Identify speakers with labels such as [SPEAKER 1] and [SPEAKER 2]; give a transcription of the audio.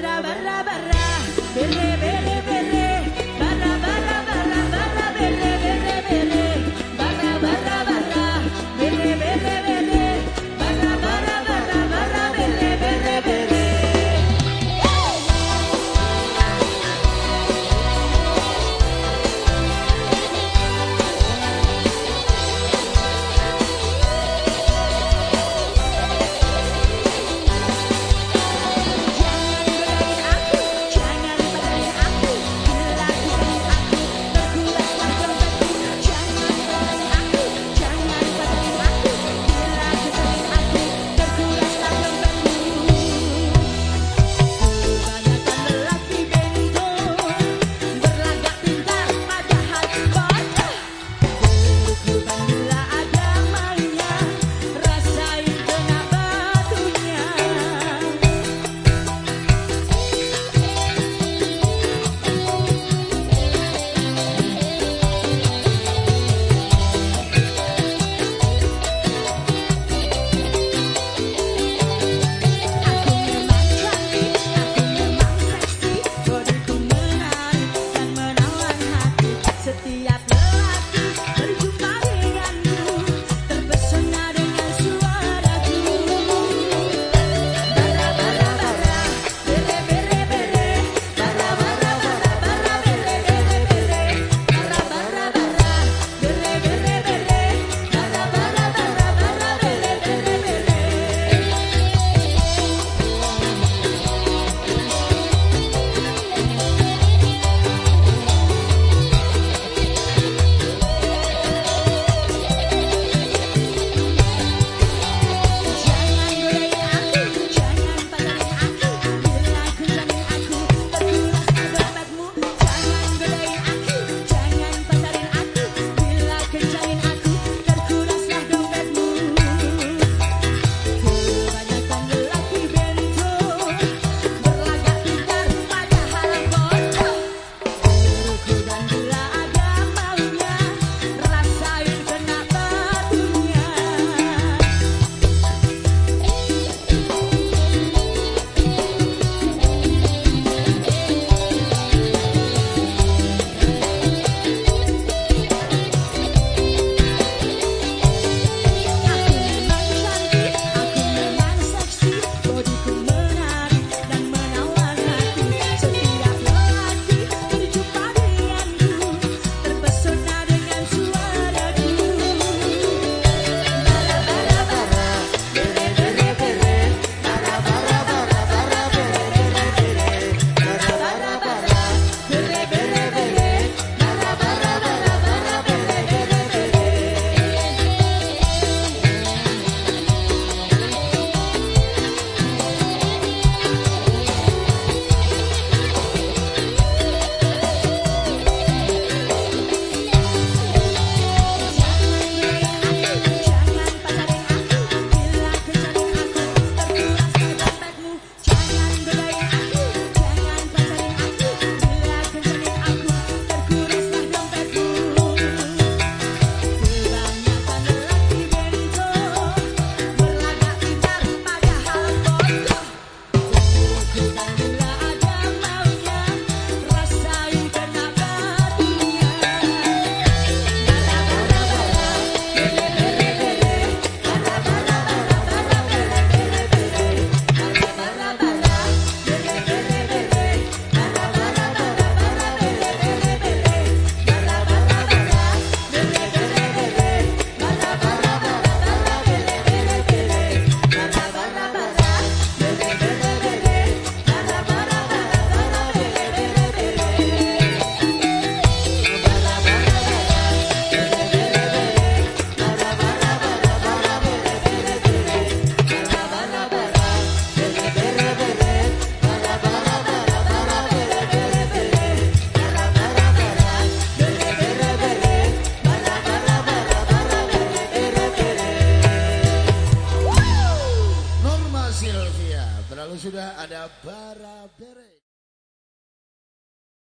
[SPEAKER 1] barra, barra, barra, ada bara bere.